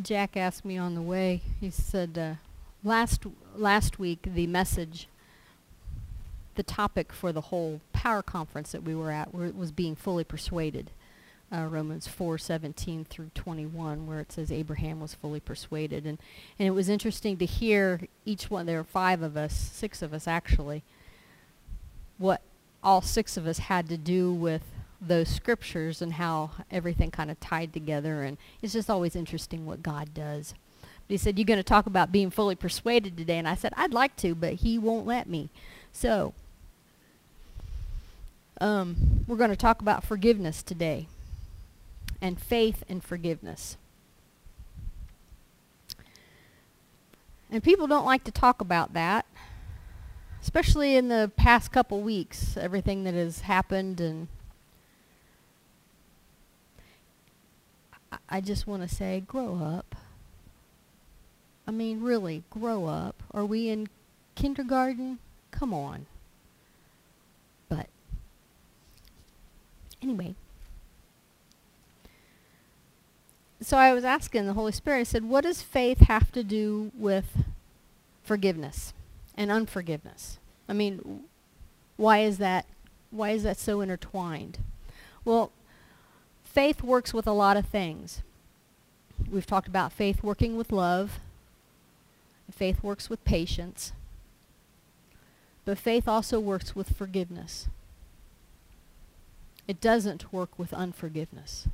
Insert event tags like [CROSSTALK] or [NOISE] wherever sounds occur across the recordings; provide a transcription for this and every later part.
Jack asked me on the way. He said uh, last last week the message, the topic for the whole power conference that we were at were, was being fully persuaded. Uh, Romans 4:17 through 21, where it says Abraham was fully persuaded, and and it was interesting to hear each one. There were five of us, six of us actually. What all six of us had to do with those scriptures and how everything kind of tied together. And it's just always interesting what God does. But he said, you're going to talk about being fully persuaded today. And I said, I'd like to, but he won't let me. So um, we're going to talk about forgiveness today and faith and forgiveness. And people don't like to talk about that, especially in the past couple weeks, everything that has happened and I just want to say, grow up. I mean, really, grow up. Are we in kindergarten? Come on. But, anyway. So I was asking the Holy Spirit, I said, what does faith have to do with forgiveness and unforgiveness? I mean, why is that, why is that so intertwined? Well, faith works with a lot of things. We've talked about faith working with love. Faith works with patience. But faith also works with forgiveness. It doesn't work with unforgiveness.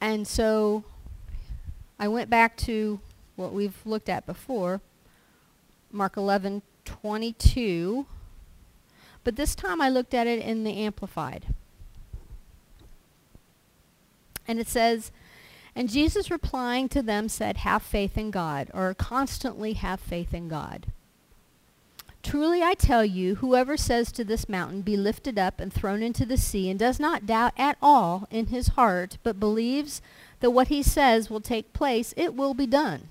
And so I went back to what we've looked at before, Mark 11, 22. But this time I looked at it in the Amplified. And it says, And Jesus replying to them said, Have faith in God, or constantly have faith in God. Truly I tell you, whoever says to this mountain, Be lifted up and thrown into the sea, and does not doubt at all in his heart, but believes that what he says will take place, it will be done.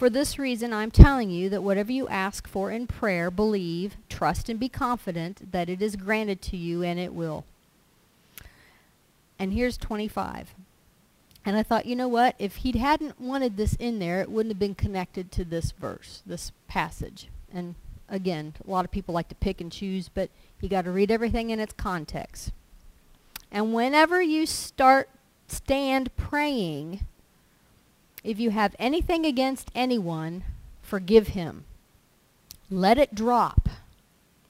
For this reason, I'm telling you that whatever you ask for in prayer, believe, trust, and be confident that it is granted to you, and it will. And here's 25. And I thought, you know what? If he hadn't wanted this in there, it wouldn't have been connected to this verse, this passage. And again, a lot of people like to pick and choose, but you got to read everything in its context. And whenever you start stand praying, if you have anything against anyone, forgive him. Let it drop.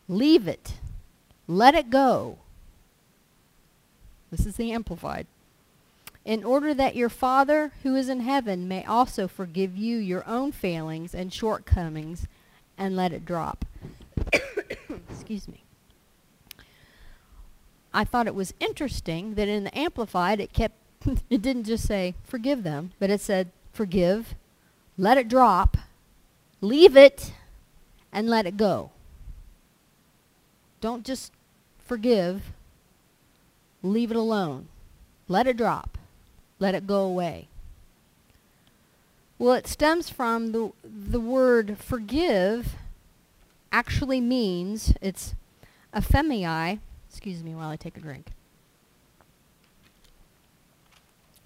Leave it. Let it go. This is the Amplified. In order that your Father who is in heaven may also forgive you your own failings and shortcomings and let it drop. [COUGHS] Excuse me. I thought it was interesting that in the Amplified it kept, [LAUGHS] it didn't just say forgive them, but it said forgive, let it drop, leave it, and let it go. Don't just forgive, leave it alone. Let it drop. Let it go away. Well, it stems from the, the word forgive actually means, it's aphiemi, excuse me while I take a drink.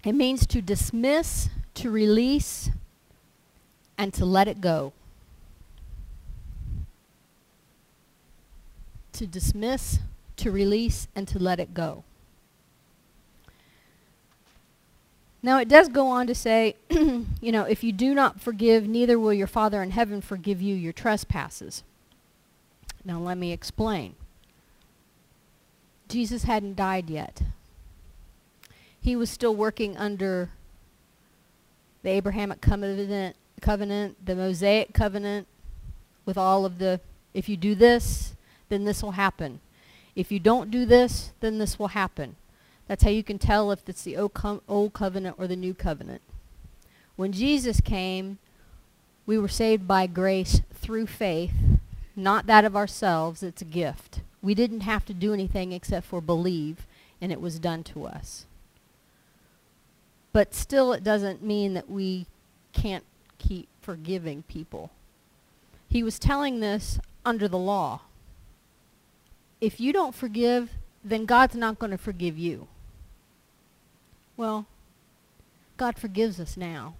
It means to dismiss, to release, and to let it go. To dismiss, to release, and to let it go. Now it does go on to say, [CLEARS THROAT] you know, if you do not forgive, neither will your Father in heaven forgive you your trespasses. Now let me explain. Jesus hadn't died yet. He was still working under the Abrahamic covenant, covenant, the Mosaic covenant, with all of the, if you do this, then this will happen. If you don't do this, then this will happen. That's how you can tell if it's the old, co old covenant or the new covenant. When Jesus came, we were saved by grace through faith, not that of ourselves. It's a gift. We didn't have to do anything except for believe, and it was done to us. But still, it doesn't mean that we can't keep forgiving people. He was telling this under the law. If you don't forgive, then God's not going to forgive you. Well, God forgives us now.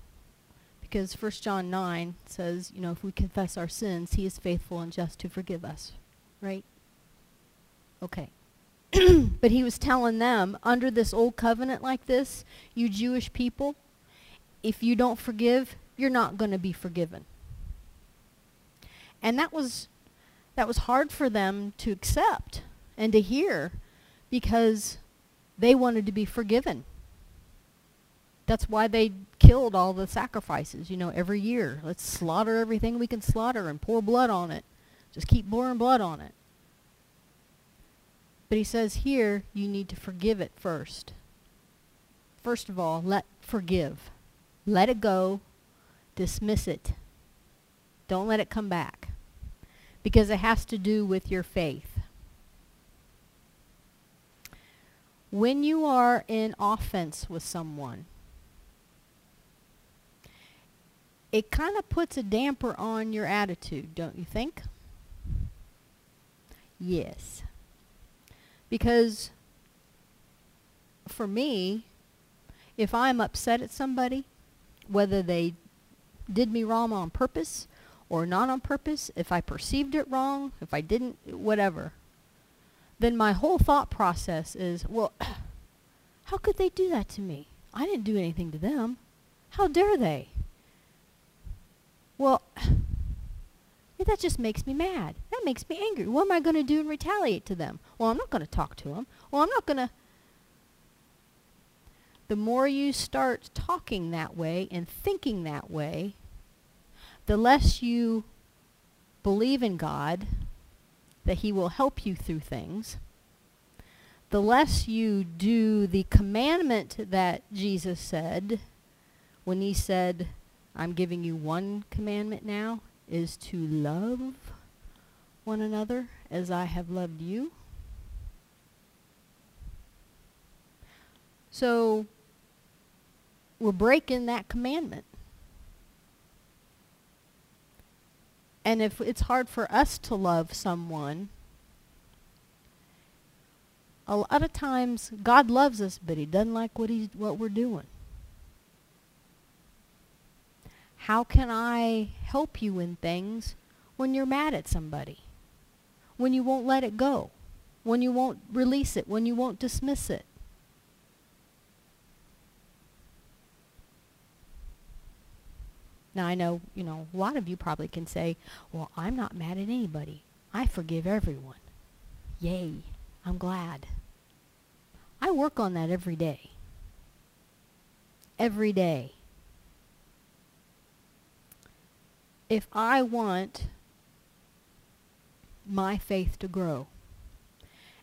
Because 1 John 9 says, you know, if we confess our sins, he is faithful and just to forgive us. Right? Okay. [CLEARS THROAT] but he was telling them, under this old covenant like this, you Jewish people, if you don't forgive, you're not going to be forgiven. And that was that was hard for them to accept and to hear because they wanted to be forgiven. That's why they killed all the sacrifices, you know, every year. Let's slaughter everything we can slaughter and pour blood on it. Just keep pouring blood on it. But he says here, you need to forgive it first. First of all, let forgive. Let it go. Dismiss it. Don't let it come back. Because it has to do with your faith. When you are in offense with someone, it kind of puts a damper on your attitude, don't you think? Yes. Because for me, if I'm upset at somebody, whether they did me wrong on purpose or not on purpose, if I perceived it wrong, if I didn't, whatever, then my whole thought process is, well, [CLEARS THROAT] how could they do that to me? I didn't do anything to them. How dare they? Well, that just makes me mad. That makes me angry. What am I going to do and retaliate to them? Well, I'm not going to talk to them. Well, I'm not going to. The more you start talking that way and thinking that way, the less you believe in God, that he will help you through things, the less you do the commandment that Jesus said when he said, I'm giving you one commandment now, is to love one another as I have loved you. So we're breaking that commandment. And if it's hard for us to love someone, a lot of times God loves us, but he doesn't like what he's what we're doing. How can I help you in things when you're mad at somebody? When you won't let it go? When you won't release it? When you won't dismiss it? Now I know, you know, a lot of you probably can say, well, I'm not mad at anybody. I forgive everyone. Yay. I'm glad. I work on that every day. Every day. If I want my faith to grow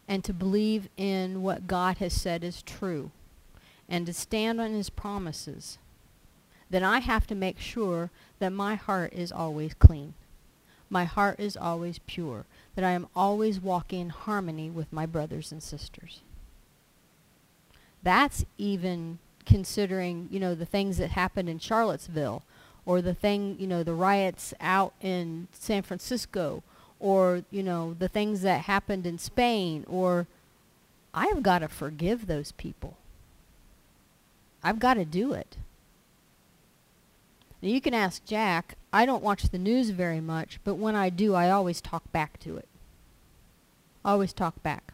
and to believe in what God has said is true and to stand on his promises, then I have to make sure that my heart is always clean. My heart is always pure. That I am always walking in harmony with my brothers and sisters. That's even considering, you know, the things that happened in Charlottesville or the thing, you know, the riots out in San Francisco, or, you know, the things that happened in Spain, or I've got to forgive those people. I've got to do it. Now you can ask Jack, I don't watch the news very much, but when I do, I always talk back to it. Always talk back.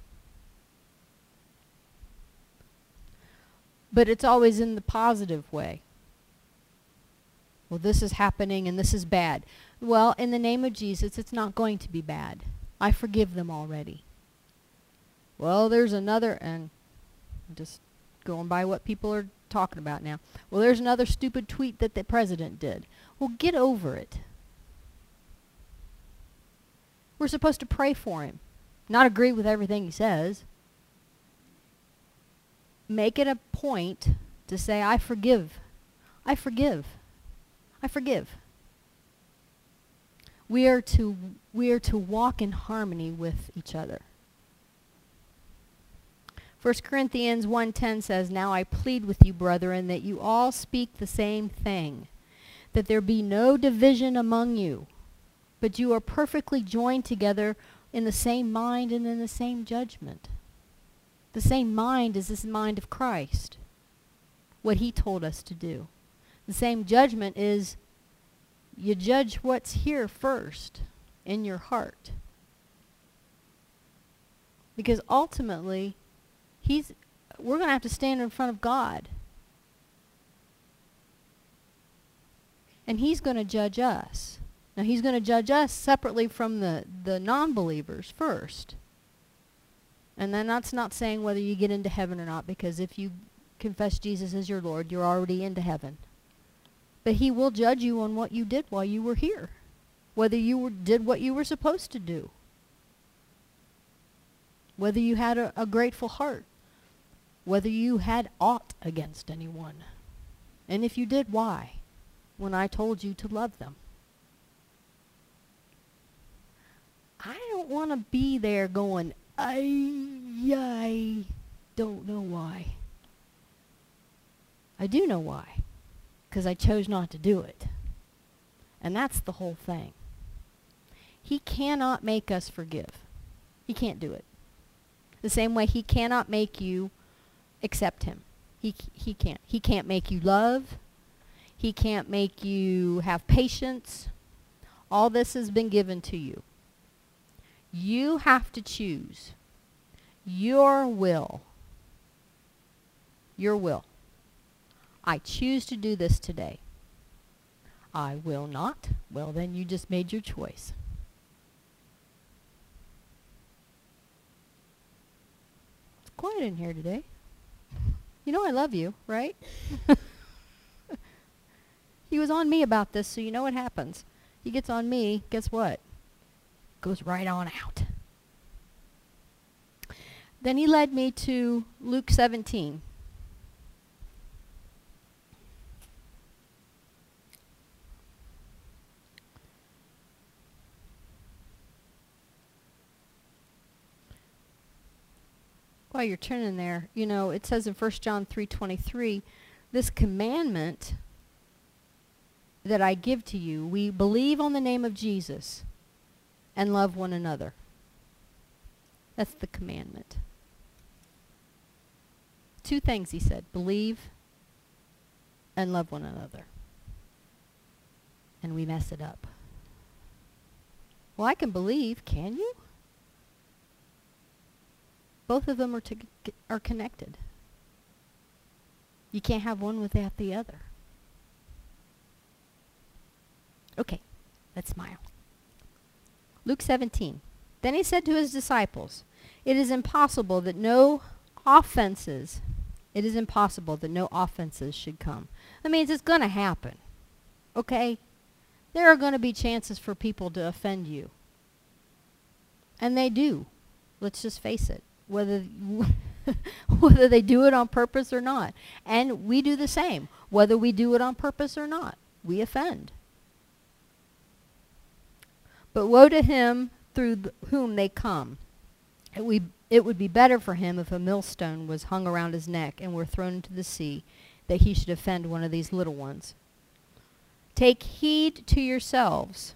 But it's always in the positive way. Well, this is happening and this is bad. Well, in the name of Jesus, it's not going to be bad. I forgive them already. Well, there's another, and just going by what people are talking about now. Well, there's another stupid tweet that the president did. Well, get over it. We're supposed to pray for him, not agree with everything he says. Make it a point to say, I forgive. I forgive. I forgive. We are to we are to walk in harmony with each other. 1 Corinthians 1:10 says, "Now I plead with you, brethren, that you all speak the same thing, that there be no division among you, but you are perfectly joined together in the same mind and in the same judgment." The same mind is this mind of Christ. what he told us to do. The same judgment is you judge what's here first in your heart. Because ultimately, he's we're going to have to stand in front of God. And he's going to judge us. Now he's going to judge us separately from the, the non-believers first. And then that's not saying whether you get into heaven or not, because if you confess Jesus as your Lord, you're already into heaven. But he will judge you on what you did while you were here, whether you were, did what you were supposed to do, whether you had a, a grateful heart, whether you had aught against anyone, and if you did, why, when I told you to love them. I don't want to be there going, I, I don't know why. I do know why because I chose not to do it. And that's the whole thing. He cannot make us forgive. He can't do it. The same way he cannot make you accept him. He, he can't. He can't make you love. He can't make you have patience. All this has been given to you. You have to choose your will. Your will. I choose to do this today. I will not. Well, then you just made your choice. It's quiet in here today. You know I love you, right? [LAUGHS] he was on me about this, so you know what happens. He gets on me, guess what? Goes right on out. Then he led me to Luke 17. While you're turning there, you know, it says in 1 John 3:23, this commandment that I give to you, we believe on the name of Jesus and love one another. That's the commandment. Two things he said, believe and love one another. And we mess it up. Well, I can believe, can you? Both of them are, are connected. You can't have one without the other. Okay, let's smile. Luke 17. Then he said to his disciples, It is impossible that no offenses, it is impossible that no offenses should come. That means it's going to happen. Okay? There are going to be chances for people to offend you. And they do. Let's just face it whether [LAUGHS] whether they do it on purpose or not. And we do the same, whether we do it on purpose or not. We offend. But woe to him through whom they come. It, we, it would be better for him if a millstone was hung around his neck and were thrown into the sea, that he should offend one of these little ones. Take heed to yourselves.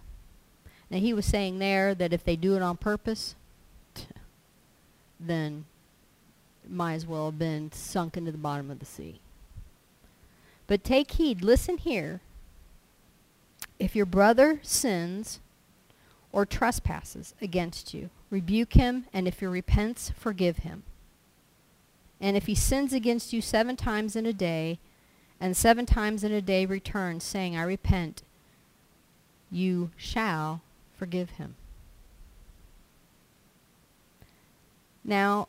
Now he was saying there that if they do it on purpose, then might as well have been sunk into the bottom of the sea. But take heed, listen here. If your brother sins or trespasses against you, rebuke him, and if he repents, forgive him. And if he sins against you seven times in a day, and seven times in a day returns, saying, I repent, you shall forgive him. Now,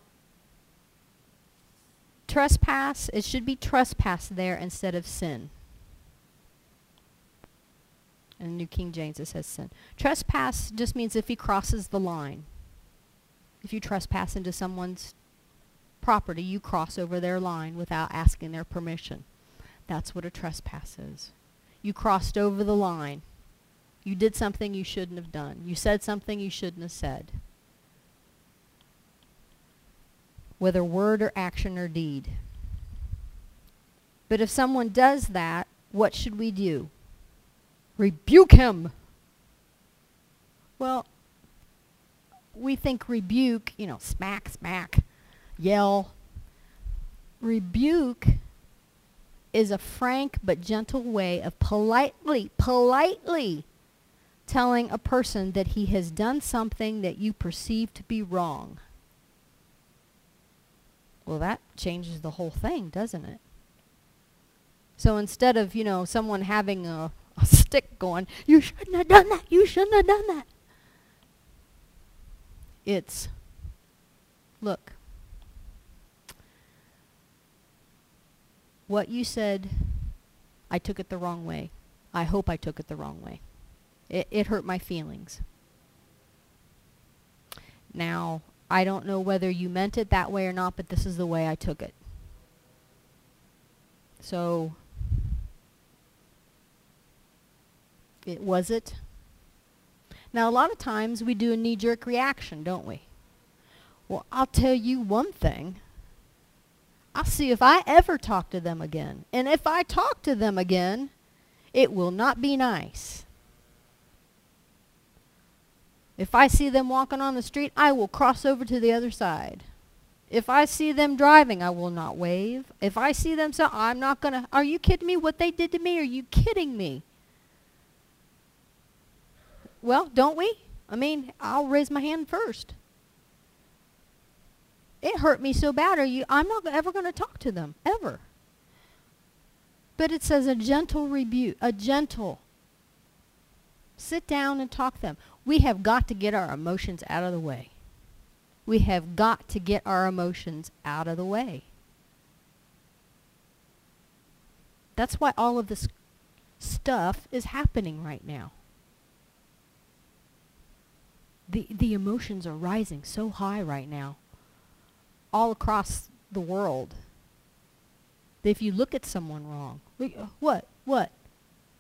trespass, it should be trespass there instead of sin. In the New King James it says sin. Trespass just means if he crosses the line. If you trespass into someone's property, you cross over their line without asking their permission. That's what a trespass is. You crossed over the line. You did something you shouldn't have done. You said something you shouldn't have said. Whether word or action or deed. But if someone does that, what should we do? Rebuke him. Well, we think rebuke, you know, smack, smack, yell. Rebuke is a frank but gentle way of politely, politely telling a person that he has done something that you perceive to be wrong. Well, that changes the whole thing, doesn't it? So instead of, you know, someone having a, [LAUGHS] a stick going, you shouldn't have done that, you shouldn't have done that. It's, look, what you said, I took it the wrong way. I hope I took it the wrong way. It, it hurt my feelings. Now, I don't know whether you meant it that way or not, but this is the way I took it. So, it was it. Now, a lot of times we do a knee-jerk reaction, don't we? Well, I'll tell you one thing. I'll see if I ever talk to them again. And if I talk to them again, it will not be nice. If I see them walking on the street, I will cross over to the other side. If I see them driving, I will not wave. If I see them, so I'm not going to. Are you kidding me? What they did to me? Are you kidding me? Well, don't we? I mean, I'll raise my hand first. It hurt me so bad. Are you? I'm not ever going to talk to them ever. But it says a gentle rebuke, a gentle. Sit down and talk to them. We have got to get our emotions out of the way. We have got to get our emotions out of the way. That's why all of this stuff is happening right now. The, the emotions are rising so high right now, all across the world. If you look at someone wrong, what? What?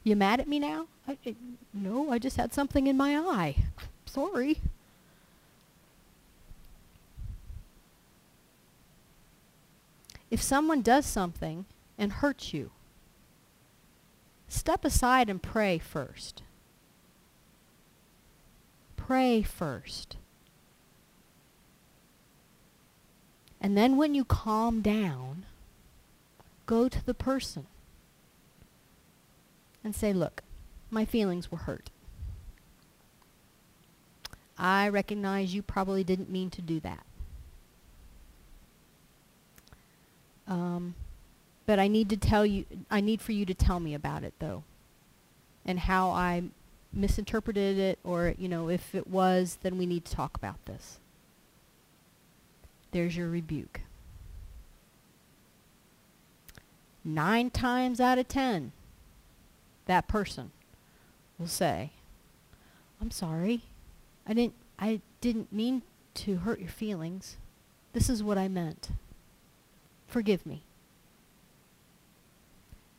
You mad at me now? I, I, no, I just had something in my eye. [LAUGHS] Sorry. If someone does something and hurts you, step aside and pray first. Pray first. And then when you calm down, go to the person and say, look, my feelings were hurt. I recognize you probably didn't mean to do that. Um, but I need to tell you, I need for you to tell me about it though. And how I misinterpreted it or, you know, if it was, then we need to talk about this. There's your rebuke. Nine times out of ten, that person will say, I'm sorry. I didn't I didn't mean to hurt your feelings. This is what I meant. Forgive me.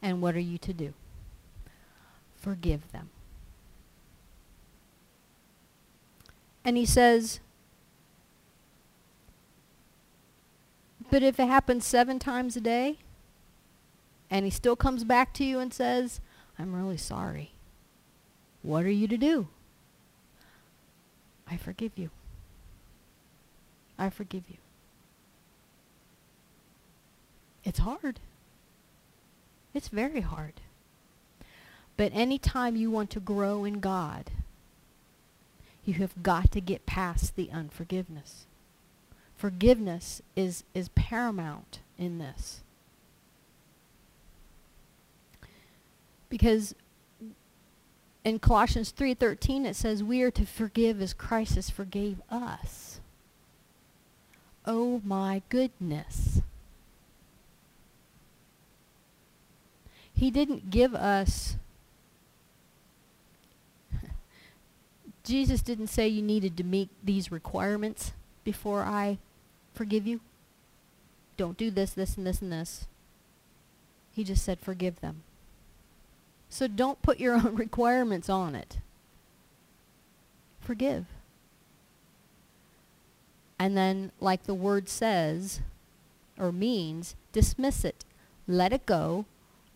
And what are you to do? Forgive them. And he says, but if it happens seven times a day, and he still comes back to you and says, I'm really sorry. What are you to do? I forgive you. I forgive you. It's hard. It's very hard. But anytime you want to grow in God, you have got to get past the unforgiveness. Forgiveness is, is paramount in this. Because in Colossians 3:13 it says we are to forgive as Christ has forgave us. Oh my goodness. He didn't give us [LAUGHS] Jesus didn't say you needed to meet these requirements before I forgive you. Don't do this, this, and this, and this. He just said forgive them. So don't put your [LAUGHS] own requirements on it. Forgive. And then, like the word says, or means, dismiss it. Let it go.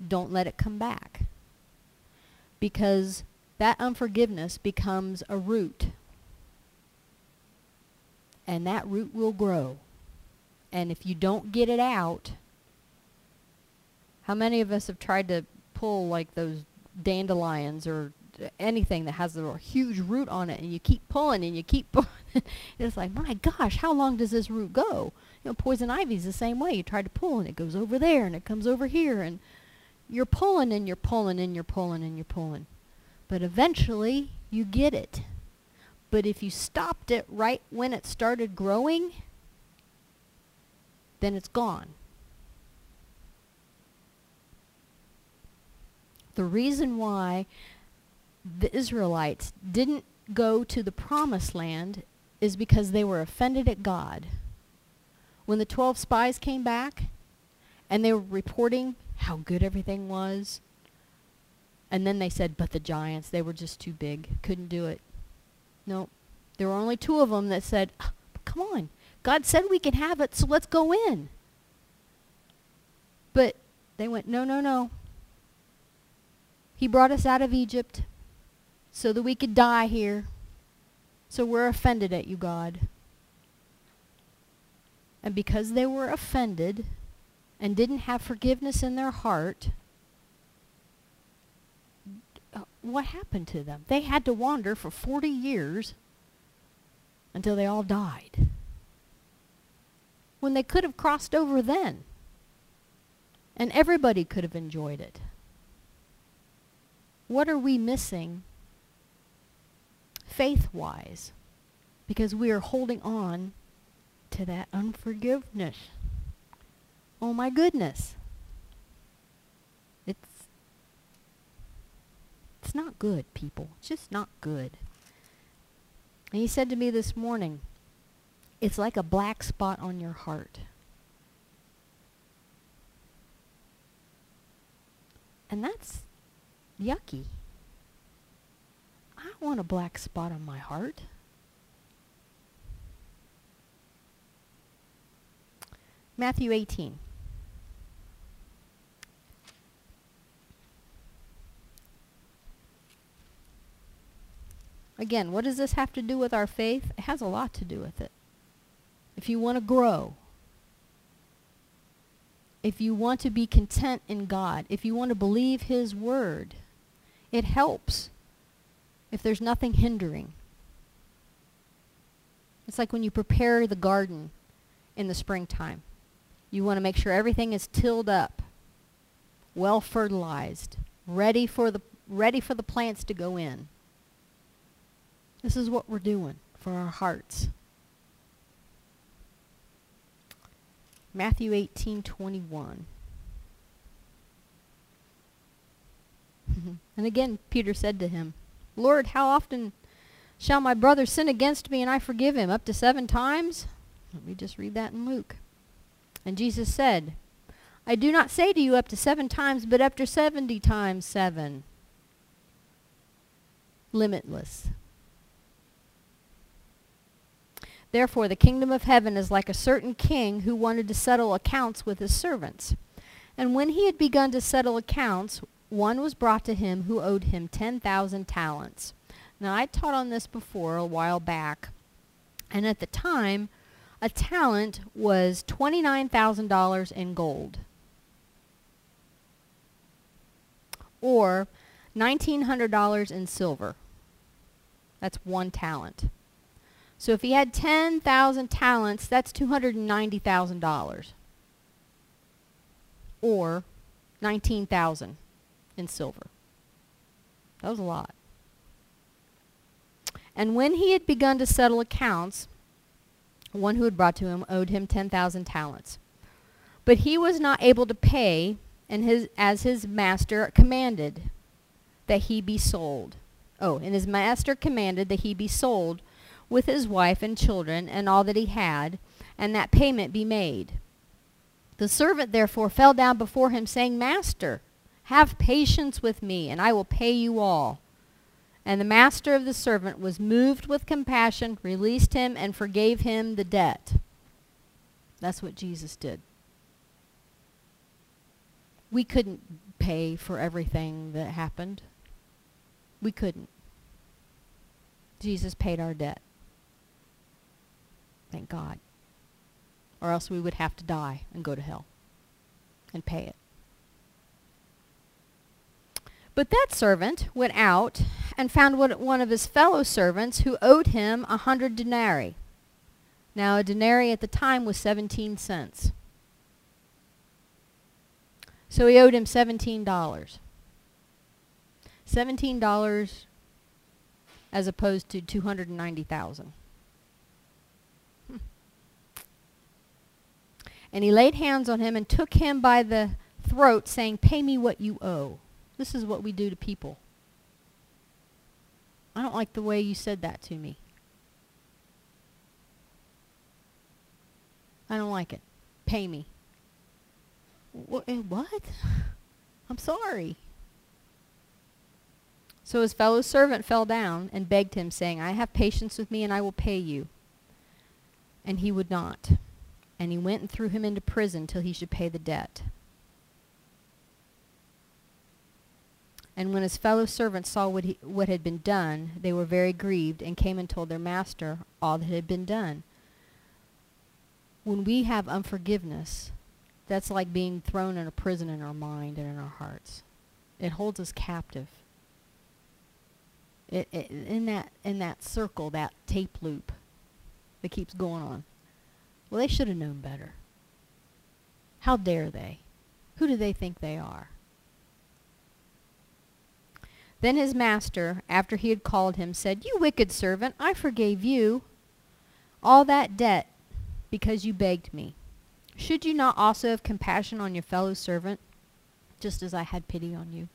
Don't let it come back. Because that unforgiveness becomes a root. And that root will grow. And if you don't get it out, How many of us have tried to pull like those dandelions or anything that has a huge root on it and you keep pulling and you keep [LAUGHS] pulling. it's like, my gosh, how long does this root go? You know, poison ivy's the same way. You try to pull and it goes over there and it comes over here and you're pulling and you're pulling and you're pulling and you're pulling. But eventually you get it. But if you stopped it right when it started growing, then it's gone. The reason why the Israelites didn't go to the promised land is because they were offended at God. When the 12 spies came back and they were reporting how good everything was, and then they said, but the giants, they were just too big, couldn't do it. No, nope. there were only two of them that said, oh, come on, God said we can have it, so let's go in. But they went, no, no, no. He brought us out of Egypt so that we could die here. So we're offended at you, God. And because they were offended and didn't have forgiveness in their heart, what happened to them? They had to wander for 40 years until they all died. When they could have crossed over then. And everybody could have enjoyed it. What are we missing faith-wise because we are holding on to that unforgiveness. Oh my goodness. It's it's not good, people. It's just not good. And he said to me this morning, it's like a black spot on your heart. And that's yucky. I don't want a black spot on my heart. Matthew 18. Again, what does this have to do with our faith? It has a lot to do with it. If you want to grow, if you want to be content in God, if you want to believe His Word, it helps if there's nothing hindering. It's like when you prepare the garden in the springtime. You want to make sure everything is tilled up, well fertilized, ready for the ready for the plants to go in. This is what we're doing for our hearts. Matthew 18:21. [LAUGHS] and again Peter said to him, Lord, how often shall my brother sin against me and I forgive him? Up to seven times? Let me just read that in Luke. And Jesus said, I do not say to you up to seven times, but up to seventy times seven. Limitless. Therefore, the kingdom of heaven is like a certain king who wanted to settle accounts with his servants. And when he had begun to settle accounts, one was brought to him who owed him 10,000 talents. Now, I taught on this before a while back, and at the time, a talent was $29,000 in gold. Or $1,900 in silver. That's one talent. So if he had 10,000 talents, that's $290,000. Or 19,000 in silver. That was a lot. And when he had begun to settle accounts, one who had brought to him owed him 10,000 talents. But he was not able to pay, and his, as his master commanded that he be sold. Oh, and his master commanded that he be sold with his wife and children and all that he had, and that payment be made. The servant therefore fell down before him, saying, Master, have patience with me, and I will pay you all. And the master of the servant was moved with compassion, released him, and forgave him the debt. That's what Jesus did. We couldn't pay for everything that happened. We couldn't. Jesus paid our debt. Thank God. Or else we would have to die and go to hell and pay it. But that servant went out and found one of his fellow servants who owed him a hundred denarii. Now, a denarii at the time was 17 cents. So he owed him $17. $17 as opposed to 290,000. Hmm. And he laid hands on him and took him by the throat saying, "Pay me what you owe." This is what we do to people. I don't like the way you said that to me. I don't like it. Pay me. Eh, what? [LAUGHS] I'm sorry. So his fellow servant fell down and begged him, saying, I have patience with me, and I will pay you. And he would not. And he went and threw him into prison till he should pay the debt. And when his fellow servants saw what, he, what had been done, they were very grieved, and came and told their master all that had been done. When we have unforgiveness, that's like being thrown in a prison in our mind and in our hearts. It holds us captive. It, it, in that in that circle, that tape loop that keeps going on. Well, they should have known better. How dare they? Who do they think they are? Then his master, after he had called him, said, You wicked servant, I forgave you all that debt because you begged me. Should you not also have compassion on your fellow servant, just as I had pity on you?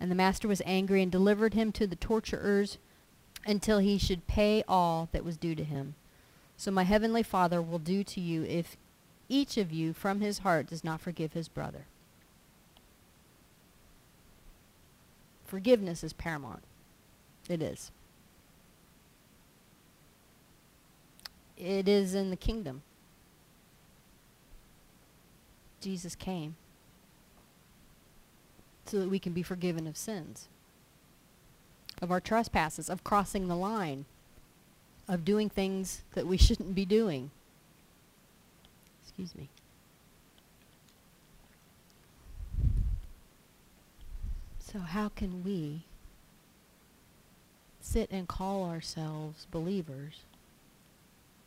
And the master was angry and delivered him to the torturers until he should pay all that was due to him. So my heavenly Father will do to you if each of you from his heart does not forgive his brother. Forgiveness is paramount. It is. It is in the kingdom. Jesus came so that we can be forgiven of sins, of our trespasses, of crossing the line, of doing things that we [LAUGHS] shouldn't be doing. Excuse me. So, how can we sit and call ourselves believers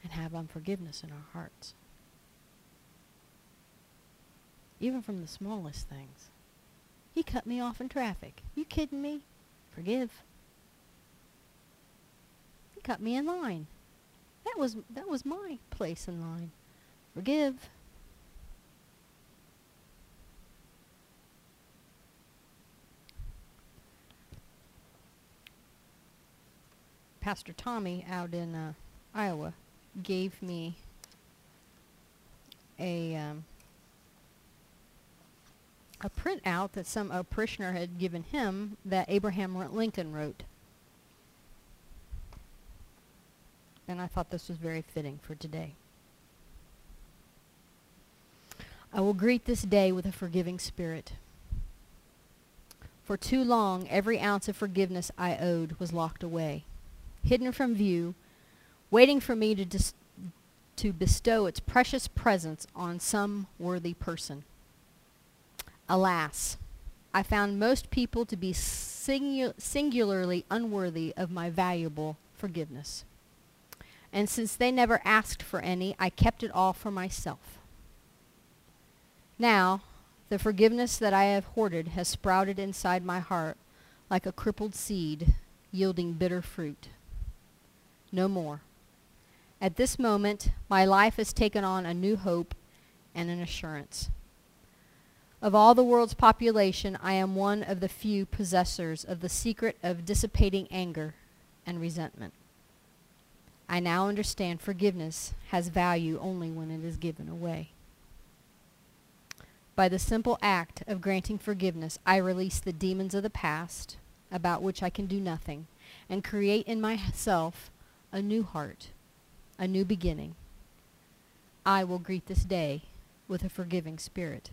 and have unforgiveness in our hearts? Even from the smallest things. He cut me off in traffic. You kidding me? Forgive. He cut me in line. That was that was my place in line. Forgive. Pastor Tommy out in uh, Iowa gave me a um, a printout that some a parishioner had given him that Abraham Lincoln wrote. And I thought this was very fitting for today. I will greet this day with a forgiving spirit. For too long, every ounce of forgiveness I owed was locked away hidden from view, waiting for me to, dis- to bestow its precious presence on some worthy person. Alas, I found most people to be singu- singularly unworthy of my valuable forgiveness. And since they never asked for any, I kept it all for myself. Now, the forgiveness that I have hoarded has sprouted inside my heart like a crippled seed, yielding bitter fruit no more. At this moment, my life has taken on a new hope and an assurance. Of all the world's population, I am one of the few possessors of the secret of dissipating anger and resentment. I now understand forgiveness has value only when it is given away. By the simple act of granting forgiveness, I release the demons of the past, about which I can do nothing, and create in myself a new heart, a new beginning. I will greet this day with a forgiving spirit.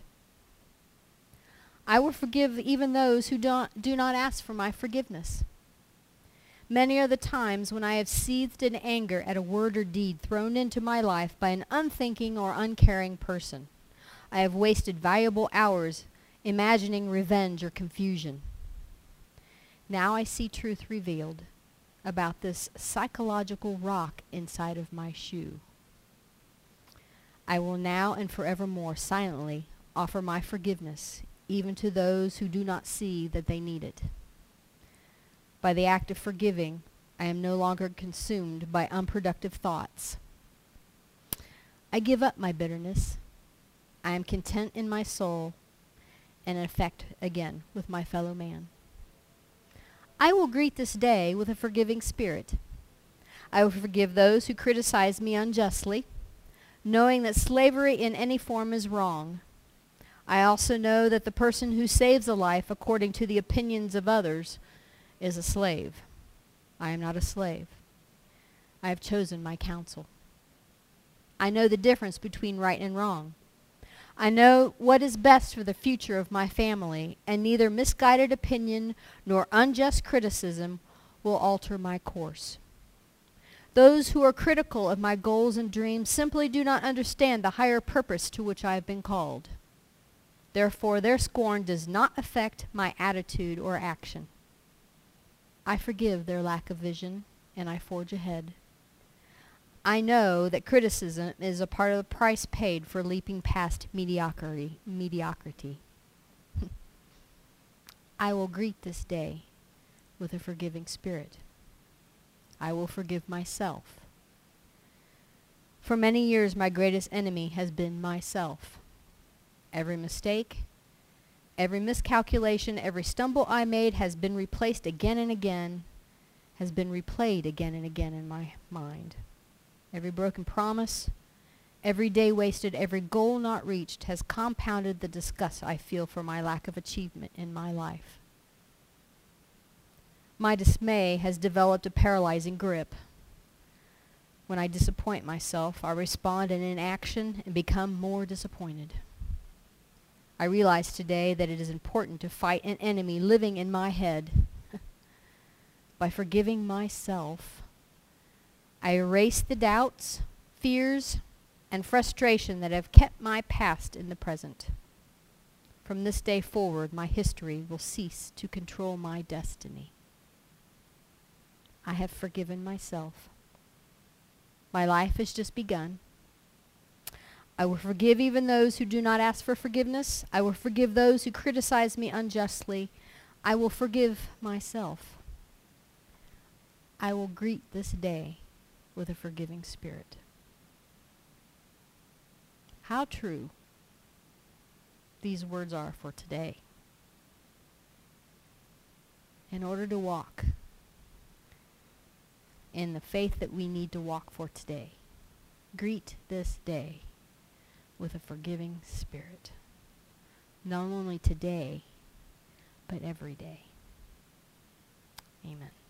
I will forgive even those who don't, do not ask for my forgiveness. Many are the times when I have seethed in anger at a word or deed thrown into my life by an unthinking or uncaring person. I have wasted valuable hours imagining revenge or confusion. Now I see truth revealed about this psychological rock inside of my shoe. I will now and forevermore silently offer my forgiveness even to those who do not see that they need it. By the act of forgiving, I am no longer consumed by unproductive thoughts. I give up my bitterness. I am content in my soul and in effect again with my fellow man. I will greet this day with a forgiving spirit. I will forgive those who criticize me unjustly, knowing that slavery in any form is wrong. I also know that the person who saves a life according to the opinions of others is a slave. I am not a slave. I have chosen my counsel. I know the difference between right and wrong. I know what is best for the future of my family, and neither misguided opinion nor unjust criticism will alter my course. Those who are critical of my goals and dreams simply do not understand the higher purpose to which I have been called. Therefore, their scorn does not affect my attitude or action. I forgive their lack of vision, and I forge ahead. I know that criticism is a part of the price paid for leaping past mediocrity. mediocrity. [LAUGHS] I will greet this day with a forgiving spirit. I will forgive myself. For many years, my greatest enemy has been myself. Every mistake, every miscalculation, every stumble I made has been replaced again and again, has been replayed again and again in my mind. Every broken promise, every day wasted, every goal not reached has compounded the disgust I feel for my lack of achievement in my life. My dismay has developed a paralyzing grip. When I disappoint myself, I respond in inaction and become more disappointed. I realize today that it is important to fight an enemy living in my head. [LAUGHS] By forgiving myself, I erase the doubts, fears, and frustration that have kept my past in the present. From this day forward, my history will cease to control my destiny. I have forgiven myself. My life has just begun. I will forgive even those who do not ask for forgiveness. I will forgive those who criticize me unjustly. I will forgive myself. I will greet this day with a forgiving spirit. How true these words are for today. In order to walk in the faith that we need to walk for today, greet this day with a forgiving spirit. Not only today, but every day. Amen.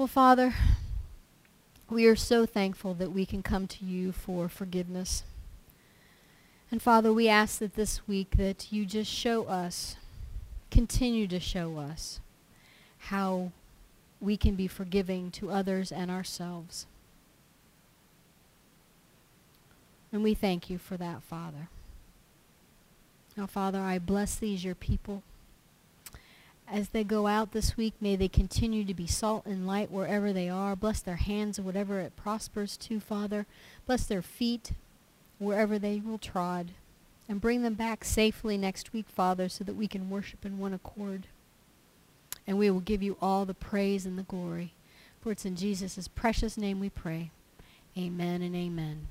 Well, Father, we are so thankful that we can come to you for forgiveness. And Father, we ask that this week that you just show us, continue to show us how we can be forgiving to others and ourselves. And we thank you for that, Father. Now, Father, I bless these, your people. As they go out this week, may they continue to be salt and light wherever they are. Bless their hands, whatever it prospers to, Father. Bless their feet, wherever they will trod. And bring them back safely next week, Father, so that we can worship in one accord. And we will give you all the praise and the glory. For it's in Jesus' precious name we pray. Amen and amen.